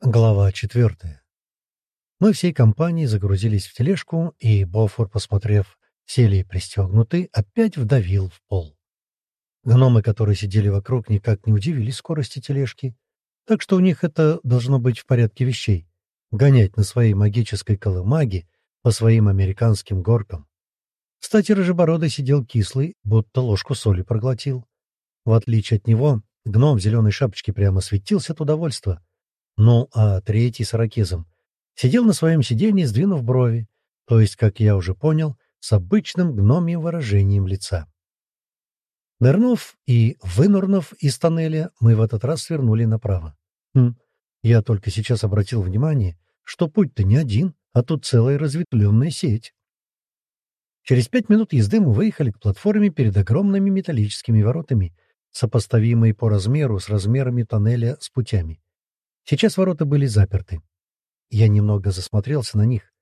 Глава четвертая. Мы всей компанией загрузились в тележку, и Бофор, посмотрев, сели пристегнуты, опять вдавил в пол. Гномы, которые сидели вокруг, никак не удивились скорости тележки, так что у них это должно быть в порядке вещей — гонять на своей магической колымаге по своим американским горкам. Кстати, Рыжебородый сидел кислый, будто ложку соли проглотил. В отличие от него, гном в зеленой шапочке прямо светился от удовольствия, ну, а третий с ракезом сидел на своем сиденье, сдвинув брови, то есть, как я уже понял, с обычным гномьим выражением лица. Нырнув и вынурнув из тоннеля, мы в этот раз свернули направо. Хм, я только сейчас обратил внимание, что путь-то не один, а тут целая разветвленная сеть. Через пять минут езды мы выехали к платформе перед огромными металлическими воротами, сопоставимые по размеру с размерами тоннеля с путями. Сейчас ворота были заперты. Я немного засмотрелся на них.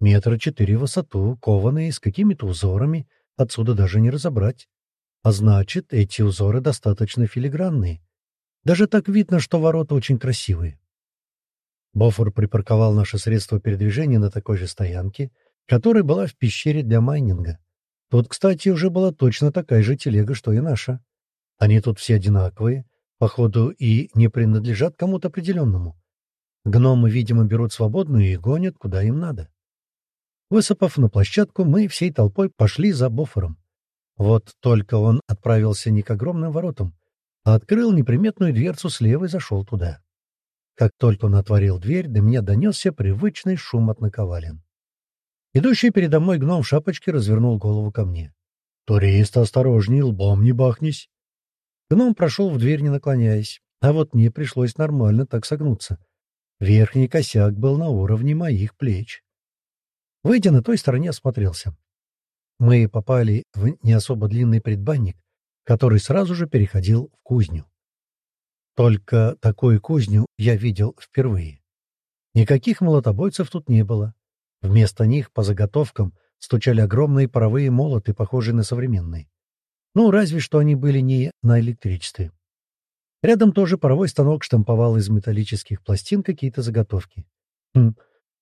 Метра четыре в высоту, кованые, с какими-то узорами, отсюда даже не разобрать. А значит, эти узоры достаточно филигранные. Даже так видно, что ворота очень красивые. Бофор припарковал наше средство передвижения на такой же стоянке, которая была в пещере для майнинга. Тут, кстати, уже была точно такая же телега, что и наша. Они тут все одинаковые, походу, и не принадлежат кому-то определенному. Гномы, видимо, берут свободную и гонят, куда им надо. Высыпав на площадку, мы всей толпой пошли за Бофором. Вот только он отправился не к огромным воротам, а открыл неприметную дверцу слева и зашел туда. Как только он отворил дверь, до меня донесся привычный шум от наковален. Идущий передо мной гном в шапочке развернул голову ко мне. «Турист, осторожней, лбом не бахнись!» Гном прошел в дверь, не наклоняясь, а вот мне пришлось нормально так согнуться. Верхний косяк был на уровне моих плеч. Выйдя на той стороне, осмотрелся. Мы попали в не особо длинный предбанник, который сразу же переходил в кузню. Только такую кузню я видел впервые. Никаких молотобойцев тут не было. Вместо них по заготовкам стучали огромные паровые молоты, похожие на современные. Ну, разве что они были не на электричестве. Рядом тоже паровой станок штамповал из металлических пластин какие-то заготовки. Хм,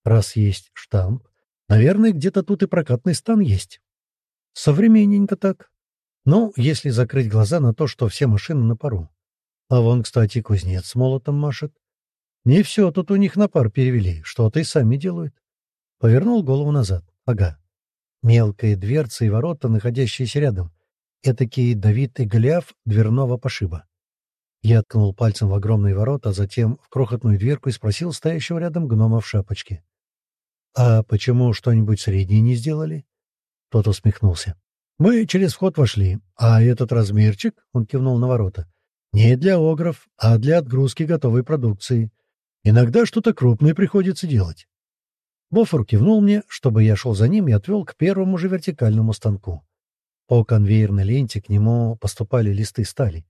раз есть штамп, наверное, где-то тут и прокатный стан есть. Современненько так. Ну, если закрыть глаза на то, что все машины на пару. А вон, кстати, кузнец с молотом машет. Не все тут у них на пар перевели, что-то и сами делают. Повернул голову назад. Ага. Мелкая дверца и ворота, находящиеся рядом, этакий Давид и Голиаф дверного пошиба. Я ткнул пальцем в огромные ворота, а затем в крохотную дверку и спросил стоящего рядом гнома в шапочке. «А почему что-нибудь среднее не сделали?» Тот усмехнулся. «Мы через вход вошли, а этот размерчик, — он кивнул на ворота, — не для огров, а для отгрузки готовой продукции. Иногда что-то крупное приходится делать». Бофор кивнул мне, чтобы я шел за ним и отвел к первому же вертикальному станку. По конвейерной ленте к нему поступали листы стали.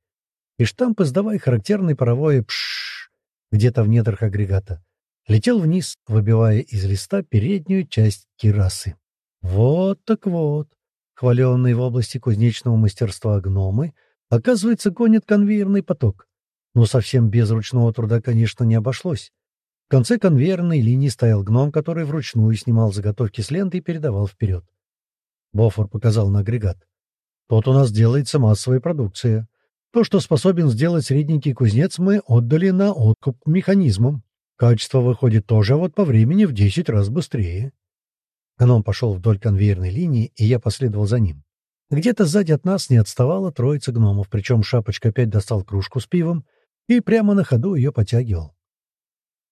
И штамп, издавая характерный паровой пшш где-то в недрах агрегата, летел вниз, выбивая из листа переднюю часть кирасы. Вот так вот. Хваленные в области кузнечного мастерства гномы, оказывается, гонят конвейерный поток. Но совсем без ручного труда, конечно, не обошлось. В конце конвейерной линии стоял гном, который вручную снимал заготовки с ленты и передавал вперед. Бофор показал на агрегат. Тут у нас делается массовая продукция. То, что способен сделать средненький кузнец, мы отдали на откуп механизмам. Качество выходит тоже, а вот по времени в десять раз быстрее. Гном пошел вдоль конвейерной линии, и я последовал за ним. Где-то сзади от нас не отставала троица гномов, причем Шапочка опять достал кружку с пивом и прямо на ходу ее потягивал.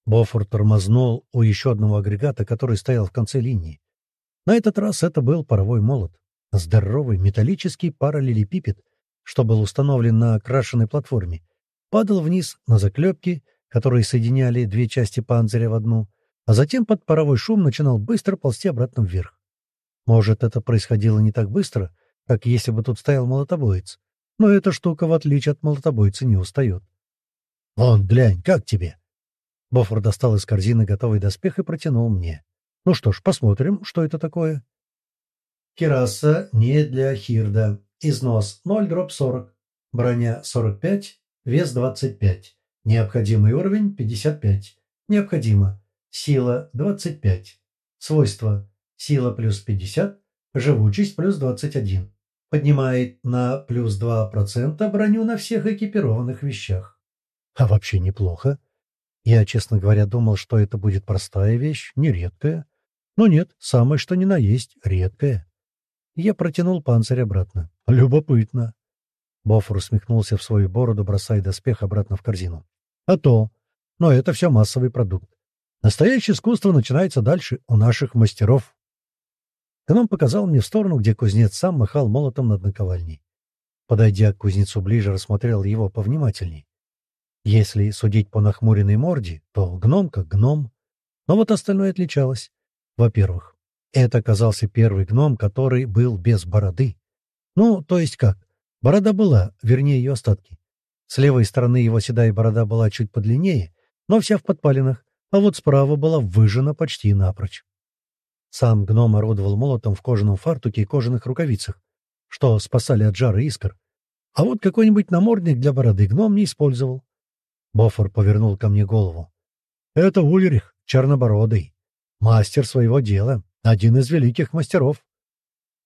Бофор тормознул у еще одного агрегата, который стоял в конце линии. На этот раз это был паровой молот. Здоровый металлический параллелепипед, что был установлен на окрашенной платформе, падал вниз на заклепки, которые соединяли две части панциря в одну, а затем под паровой шум начинал быстро ползти обратно вверх. Может, это происходило не так быстро, как если бы тут стоял молотобоец, но эта штука, в отличие от молотобойца, не устает. «Вон, глянь, как тебе?» Бофор достал из корзины готовый доспех и протянул мне. Ну что ж, посмотрим, что это такое. Кераса не для Хирда. Износ 0 дробь 40. Броня 45, вес 25. Необходимый уровень 55. Необходимо. Сила 25. Свойства. Сила плюс 50. Живучесть плюс 21. Поднимает на плюс 2% броню на всех экипированных вещах. А вообще неплохо. Я, честно говоря, думал, что это будет простая вещь, нередкая. Но нет, самое что ни на есть, редкая. Я протянул панцирь обратно. Любопытно. Бофор усмехнулся в свою бороду, бросая доспех обратно в корзину. А то. Но это все массовый продукт. Настоящее искусство начинается дальше, у наших мастеров. Гном показал мне в сторону, где кузнец сам махал молотом над наковальней. Подойдя к кузнецу ближе, рассмотрел его повнимательней. Если судить по нахмуренной морде, то гном как гном. Но вот остальное отличалось. Во-первых, это оказался первый гном, который был без бороды. Ну, то есть как? Борода была, вернее, ее остатки. С левой стороны его седая борода была чуть подлиннее, но вся в подпалинах, а вот справа была выжжена почти напрочь. Сам гном орудовал молотом в кожаном фартуке и кожаных рукавицах, что спасали от жара искр. А вот какой-нибудь намордник для бороды гном не использовал. Бофор повернул ко мне голову. «Это Ульрих, чернобородый. Мастер своего дела. Один из великих мастеров.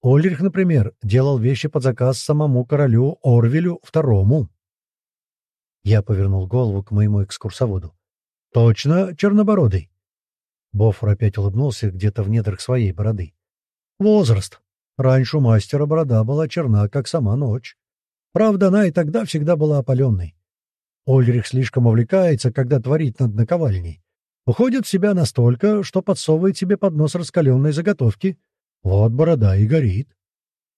Ульрих, например, делал вещи под заказ самому королю Орвелю II». Я повернул голову к моему экскурсоводу. «Точно, чернобородый». Бофор опять улыбнулся где-то в недрах своей бороды. «Возраст. Раньше у мастера борода была черна, как сама ночь. Правда, она и тогда всегда была опаленной. Ольрих слишком увлекается, когда творит над наковальней. Уходит в себя настолько, что подсовывает себе под нос раскаленной заготовки. Вот борода и горит.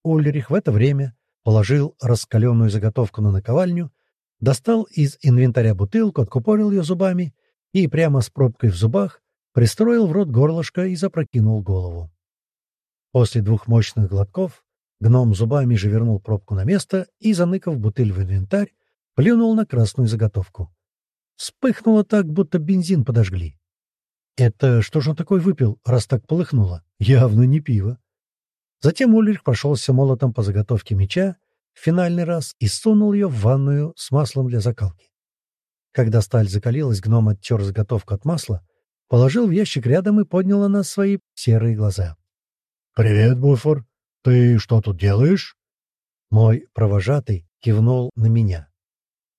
Ольрих в это время положил раскаленную заготовку на наковальню, достал из инвентаря бутылку, откупорил ее зубами и прямо с пробкой в зубах пристроил в рот горлышко и запрокинул голову. После двух мощных глотков гном зубами же вернул пробку на место и, заныкав бутыль в инвентарь, плюнул на красную заготовку. Вспыхнуло так, будто бензин подожгли. Это что же он такой выпил, раз так полыхнуло? Явно не пиво. Затем Ульрих прошелся молотом по заготовке меча в финальный раз и сунул ее в ванную с маслом для закалки. Когда сталь закалилась, гном оттер заготовку от масла, положил в ящик рядом и поднял на свои серые глаза. «Привет, Буфор. Ты что тут делаешь?» Мой провожатый кивнул на меня.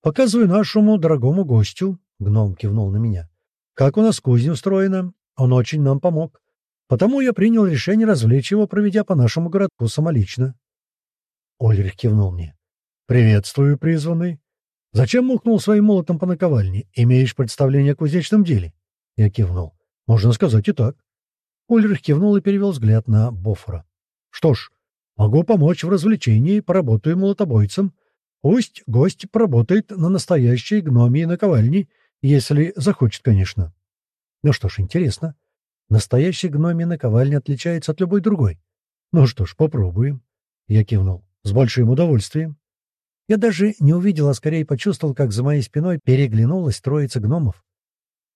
«Показываю нашему дорогому гостю», — гном кивнул на меня, — «как у нас кузня устроена. Он очень нам помог. Потому я принял решение развлечь его, проведя по нашему городку самолично». Ольрих кивнул мне. «Приветствую, призванный. Зачем мухнул своим молотом по наковальне? Имеешь представление о кузнечном деле?» Я кивнул. «Можно сказать и так». Ольрих кивнул и перевел взгляд на Бофора. «Что ж, могу помочь в развлечении, поработаю молотобойцем. Пусть гость поработает на настоящей гномии наковальне, если захочет, конечно. Ну что ж, интересно. Настоящая гномия наковальня отличается от любой другой. Ну что ж, попробуем. Я кивнул. С большим удовольствием. Я даже не увидел, а скорее почувствовал, как за моей спиной переглянулась троица гномов.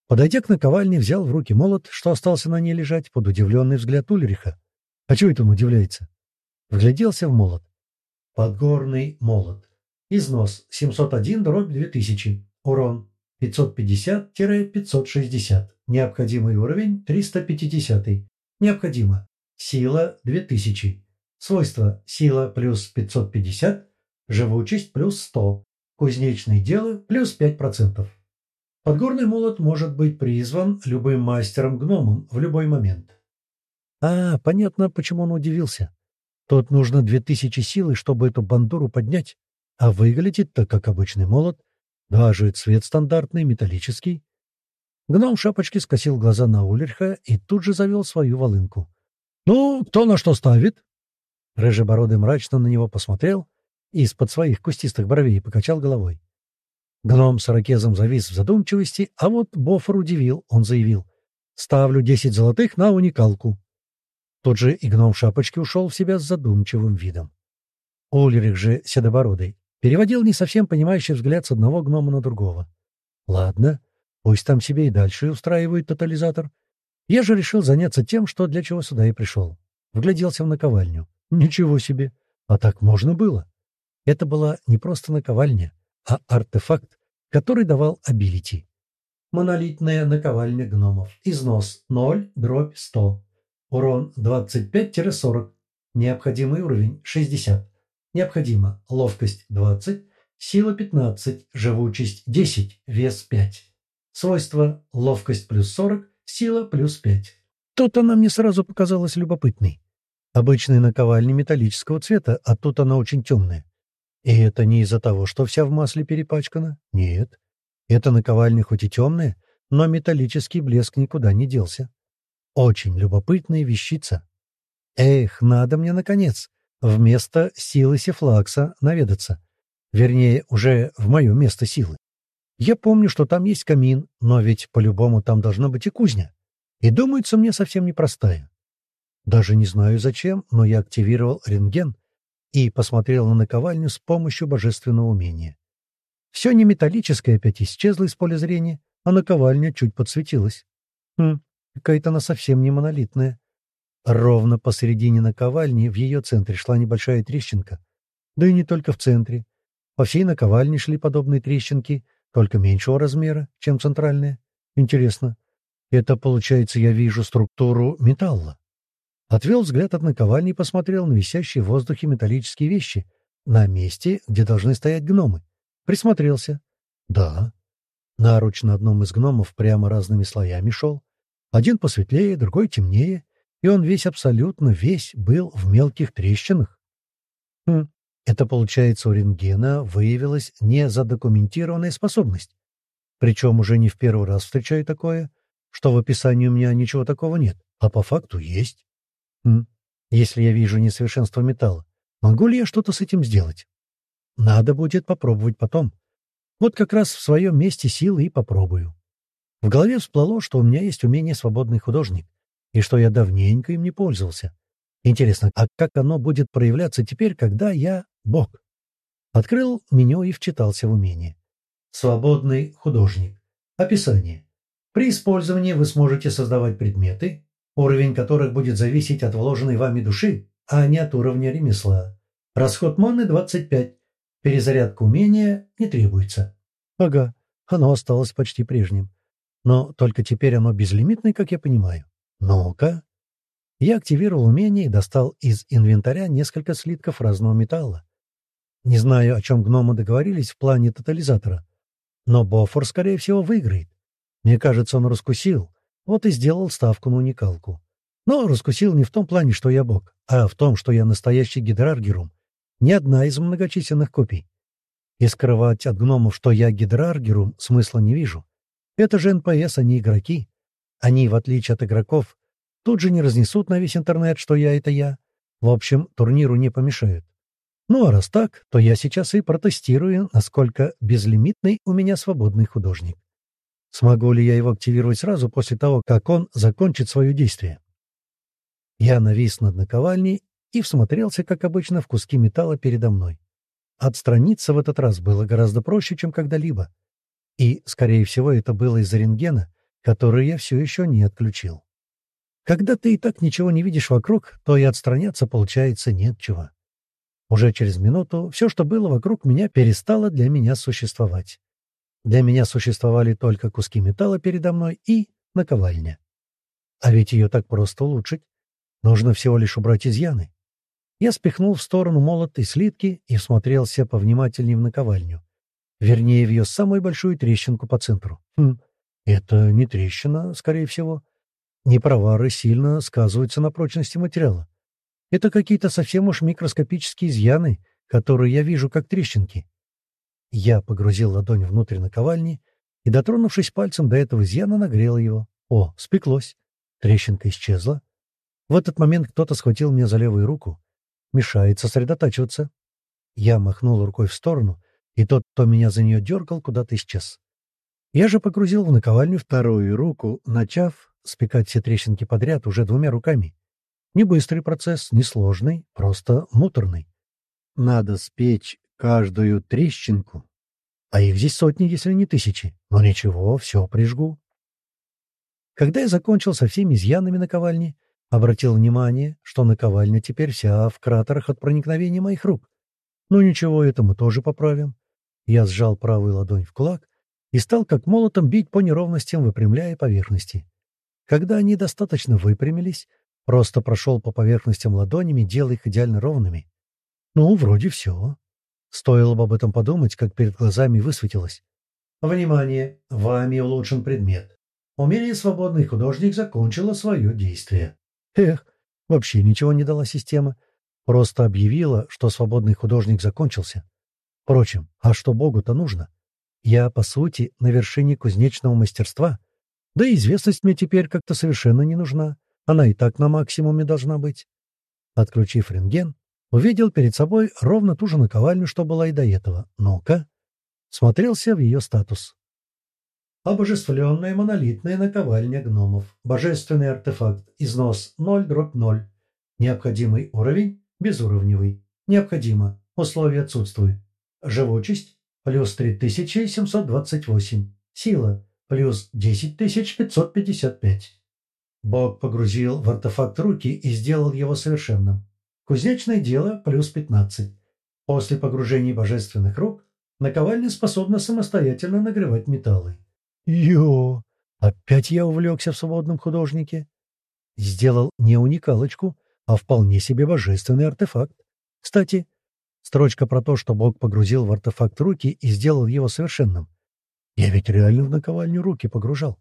Подойдя к наковальне, взял в руки молот, что остался на ней лежать, под удивленный взгляд Ульриха. А чего это он удивляется? Вгляделся в молот. Подгорный молот. Износ 701 дробь 2000. Урон 550-560. Необходимый уровень 350. Необходимо. Сила 2000. Свойства сила плюс 550. Живучесть плюс 100. Кузнечное дело плюс 5%. Подгорный молот может быть призван любым мастером-гномом в любой момент. А, понятно, почему он удивился. Тут нужно 2000 силы, чтобы эту бандуру поднять. А выглядит-то как обычный молот. Даже цвет стандартный, металлический. Гном шапочки скосил глаза на Ульриха и тут же завел свою волынку. «Ну, кто на что ставит?» Рыжебородый мрачно на него посмотрел и из-под своих кустистых бровей покачал головой. Гном с ракезом завис в задумчивости, а вот Бофор удивил, он заявил. «Ставлю десять золотых на уникалку». Тот же и гном шапочки ушел в себя с задумчивым видом. Ульрих же седобородый Переводил не совсем понимающий взгляд с одного гнома на другого. Ладно, пусть там себе и дальше устраивает тотализатор. Я же решил заняться тем, что для чего сюда и пришел. Вгляделся в наковальню. Ничего себе! А так можно было. Это была не просто наковальня, а артефакт, который давал абилити. Монолитная наковальня гномов. Износ 0, дробь 100. Урон 25-40. Необходимый уровень 60. Необходимо ловкость 20, сила 15, живучесть 10, вес 5. Свойства ловкость плюс 40, сила плюс 5. Тут она мне сразу показалась любопытной. Обычная наковальня металлического цвета, а тут она очень темная. И это не из-за того, что вся в масле перепачкана. Нет. Эта наковальня хоть и темная, но металлический блеск никуда не делся. Очень любопытная вещица. Эх, надо мне, наконец, вместо силы Сефлакса наведаться. Вернее, уже в мое место силы. Я помню, что там есть камин, но ведь по-любому там должна быть и кузня. И думается мне совсем непростая. Даже не знаю зачем, но я активировал рентген и посмотрел на наковальню с помощью божественного умения. Все неметаллическое опять исчезло из поля зрения, а наковальня чуть подсветилась. Хм, какая-то она совсем не монолитная. Ровно посередине наковальни в ее центре шла небольшая трещинка. Да и не только в центре. По всей наковальне шли подобные трещинки, только меньшего размера, чем центральная. Интересно, это, получается, я вижу структуру металла. Отвел взгляд от наковальни и посмотрел на висящие в воздухе металлические вещи, на месте, где должны стоять гномы. Присмотрелся. Да. Наруч на одном из гномов прямо разными слоями шел. Один посветлее, другой темнее, и он весь абсолютно весь был в мелких трещинах. Хм, это, получается, у рентгена выявилась незадокументированная способность. Причем уже не в первый раз встречаю такое, что в описании у меня ничего такого нет, а по факту есть. Хм, если я вижу несовершенство металла, могу ли я что-то с этим сделать? Надо будет попробовать потом. Вот как раз в своем месте силы и попробую. В голове всплыло, что у меня есть умение свободный художник, и что я давненько им не пользовался. Интересно, а как оно будет проявляться теперь, когда я бог? Открыл меню и вчитался в умение. Свободный художник. Описание. При использовании вы сможете создавать предметы, уровень которых будет зависеть от вложенной вами души, а не от уровня ремесла. Расход маны 25. Перезарядка умения не требуется. Ага, оно осталось почти прежним. Но только теперь оно безлимитное, как я понимаю. Ну-ка. Я активировал умение и достал из инвентаря несколько слитков разного металла. Не знаю, о чем гномы договорились в плане тотализатора, но Бофор, скорее всего, выиграет. Мне кажется, он раскусил, вот и сделал ставку на уникалку. Но раскусил не в том плане, что я бог, а в том, что я настоящий гидраргерум, не одна из многочисленных копий. И скрывать от гномов, что я гидраргерум, смысла не вижу. Это же НПС, а не игроки. Они, в отличие от игроков, тут же не разнесут на весь интернет, что я — это я. В общем, турниру не помешают. Ну а раз так, то я сейчас и протестирую, насколько безлимитный у меня свободный художник. Смогу ли я его активировать сразу после того, как он закончит свое действие? Я навис над наковальней и всмотрелся, как обычно, в куски металла передо мной. Отстраниться в этот раз было гораздо проще, чем когда-либо. И, скорее всего, это было из-за рентгена, который я все еще не отключил. Когда ты и так ничего не видишь вокруг, то и отстраняться, получается, нет чего. Уже через минуту все, что было вокруг меня, перестало для меня существовать. Для меня существовали только куски металла передо мной и наковальня. А ведь ее так просто улучшить. Нужно всего лишь убрать изъяны. Я спихнул в сторону молот и слитки и всмотрелся повнимательнее в наковальню. Вернее, в ее самую большую трещинку по центру. Хм, это не трещина, скорее всего. Непровары сильно сказываются на прочности материала. Это какие-то совсем уж микроскопические изъяны, которые я вижу как трещинки. Я погрузил ладонь внутрь наковальни и, дотронувшись пальцем до этого изъяна, нагрел его. О, спеклось. Трещинка исчезла. В этот момент кто-то схватил меня за левую руку мешает сосредотачиваться. Я махнул рукой в сторону, и тот, кто меня за нее дергал, куда-то исчез. Я же погрузил в наковальню вторую руку, начав спекать все трещинки подряд уже двумя руками. Не быстрый процесс, не сложный, просто муторный. Надо спечь каждую трещинку. А их здесь сотни, если не тысячи. Но ничего, все прижгу. Когда я закончил со всеми изъянами наковальни, Обратил внимание, что наковальня теперь вся в кратерах от проникновения моих рук. Ну ничего, это мы тоже поправим. Я сжал правую ладонь в кулак и стал как молотом бить по неровностям, выпрямляя поверхности. Когда они достаточно выпрямились, просто прошел по поверхностям ладонями, делая их идеально ровными. Ну, вроде все. Стоило бы об этом подумать, как перед глазами высветилось. Внимание! Вами улучшен предмет. Умение «Свободный художник» закончило свое действие. Эх, вообще ничего не дала система. Просто объявила, что «Свободный художник» закончился. Впрочем, а что Богу-то нужно? Я, по сути, на вершине кузнечного мастерства. Да и известность мне теперь как-то совершенно не нужна. Она и так на максимуме должна быть. Отключив рентген, увидел перед собой ровно ту же наковальню, что была и до этого. Ну-ка. Смотрелся в ее статус. Обожествленная монолитная наковальня гномов. Божественный артефакт. Износ 0 дробь 0. Необходимый уровень – безуровневый. Необходимо. Условия отсутствуют. Живучесть – плюс 3728. Сила – плюс 10555. Бог погрузил в артефакт руки и сделал его совершенным. Кузнечное дело – плюс 15. После погружения божественных рук наковальня способна самостоятельно нагревать металлы. Йо! Опять я увлекся в свободном художнике. Сделал не уникалочку, а вполне себе божественный артефакт. Кстати, строчка про то, что Бог погрузил в артефакт руки и сделал его совершенным. Я ведь реально в наковальню руки погружал.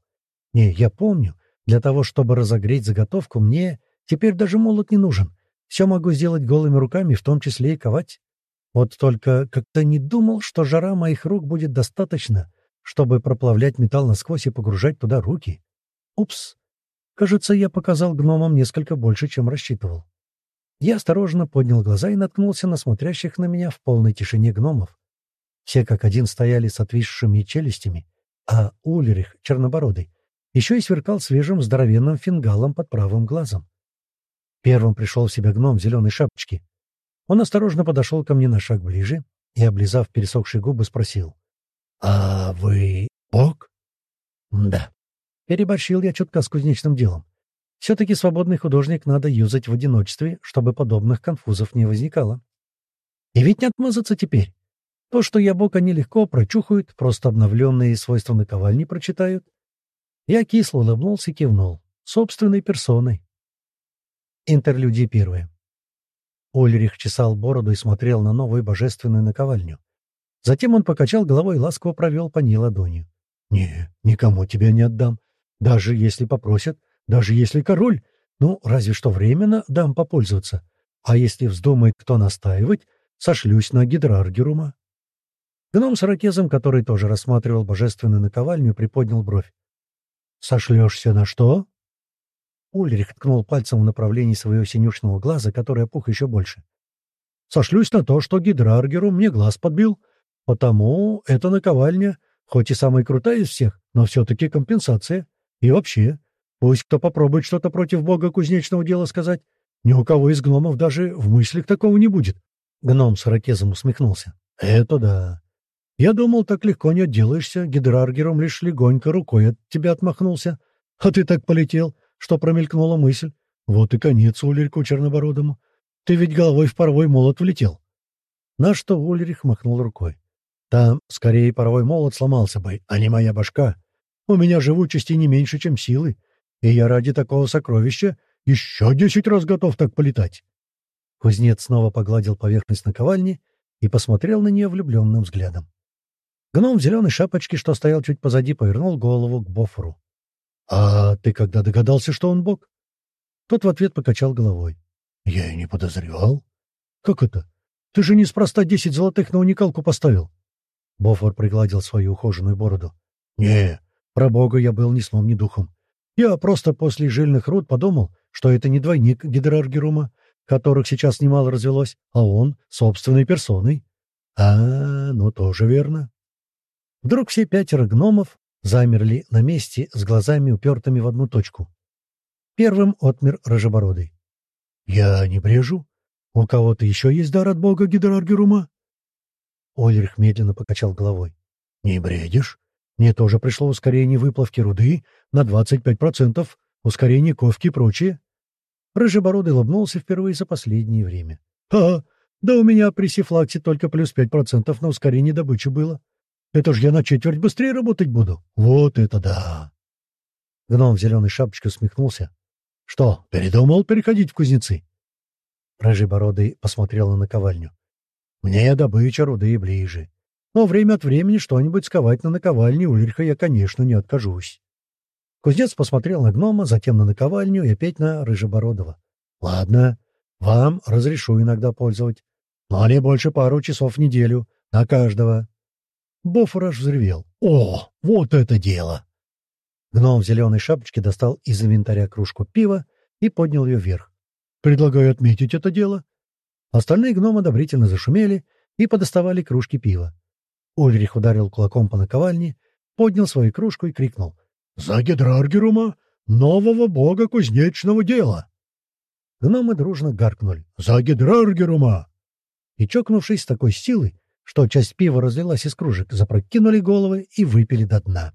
Не, я помню, для того, чтобы разогреть заготовку, мне теперь даже молот не нужен. Все могу сделать голыми руками, в том числе и ковать. Вот только как-то не думал, что жара моих рук будет достаточно, чтобы проплавлять металл насквозь и погружать туда руки. Упс. Кажется, я показал гномам несколько больше, чем рассчитывал. Я осторожно поднял глаза и наткнулся на смотрящих на меня в полной тишине гномов. Все как один стояли с отвисшими челюстями, а Ульрих, чернобородый, еще и сверкал свежим здоровенным фингалом под правым глазом. Первым пришел в себя гном в зеленой шапочке. Он осторожно подошел ко мне на шаг ближе и, облизав пересохшие губы, спросил. «А вы бог?» «Да». Переборщил я чутка с кузнечным делом. Все-таки свободный художник надо юзать в одиночестве, чтобы подобных конфузов не возникало. И ведь не отмазаться теперь. То, что я бог, они легко прочухают, просто обновленные свойства наковальни прочитают. Я кисло улыбнулся и кивнул. Собственной персоной. Интерлюдия первая. Ульрих чесал бороду и смотрел на новую божественную наковальню. Затем он покачал головой и ласково провел по ней ладонью. «Не, никому тебя не отдам. Даже если попросят, даже если король. Ну, разве что временно дам попользоваться. А если вздумает кто настаивать, сошлюсь на гидраргерума». Гном с ракезом, который тоже рассматривал божественную наковальню, приподнял бровь. «Сошлешься на что?» Ульрих ткнул пальцем в направлении своего синюшного глаза, который опух еще больше. «Сошлюсь на то, что гидраргеру мне глаз подбил, Потому эта наковальня, хоть и самая крутая из всех, но все-таки компенсация. И вообще, пусть кто попробует что-то против бога кузнечного дела сказать, ни у кого из гномов даже в мыслях такого не будет. Гном с ракезом усмехнулся. Это да. Я думал, так легко не отделаешься, гидраргером лишь легонько рукой от тебя отмахнулся. А ты так полетел, что промелькнула мысль. Вот и конец Ульрику Чернобородому. Ты ведь головой в паровой молот влетел. На что Ульрих махнул рукой. Там скорее паровой молот сломался бы, а не моя башка. У меня живучести не меньше, чем силы, и я ради такого сокровища еще десять раз готов так полетать. Кузнец снова погладил поверхность наковальни и посмотрел на нее влюбленным взглядом. Гном в зеленой шапочке, что стоял чуть позади, повернул голову к Бофору. — А ты когда догадался, что он бог? Тот в ответ покачал головой. — Я и не подозревал. — Как это? Ты же неспроста десять золотых на уникалку поставил. Бофор пригладил свою ухоженную бороду. «Не, про бога я был ни сном, ни духом. Я просто после жильных руд подумал, что это не двойник Гидраргерума, которых сейчас немало развелось, а он собственной персоной. А, ну тоже верно. Вдруг все пятеро гномов замерли на месте с глазами упертыми в одну точку. Первым отмер Рожебородый. — Я не брежу. У кого-то еще есть дар от бога Гидраргерума? Ольрих медленно покачал головой. «Не бредишь? Мне тоже пришло ускорение выплавки руды на 25%, ускорение ковки и прочее». Рыжебородый улыбнулся впервые за последнее время. «А, да у меня при Сифлаксе только плюс 5% на ускорение добычи было. Это ж я на четверть быстрее работать буду. Вот это да!» Гном в зеленой шапочке усмехнулся. «Что, передумал переходить в кузнецы?» Рыжебородый посмотрел на наковальню. «Мне добыча руды ближе. Но время от времени что-нибудь сковать на наковальне Ульриха я, конечно, не откажусь». Кузнец посмотрел на гнома, затем на наковальню и опять на Рыжебородова. «Ладно, вам разрешу иногда пользовать, но не больше пару часов в неделю, на каждого». Бофораж взревел. «О, вот это дело!» Гном в зеленой шапочке достал из инвентаря кружку пива и поднял ее вверх. «Предлагаю отметить это дело». Остальные гномы одобрительно зашумели и подоставали кружки пива. Ульрих ударил кулаком по наковальне, поднял свою кружку и крикнул. «За Гидраргерума, нового бога кузнечного дела!» Гномы дружно гаркнули. «За Гидраргерума!» И, чокнувшись с такой силой, что часть пива разлилась из кружек, запрокинули головы и выпили до дна.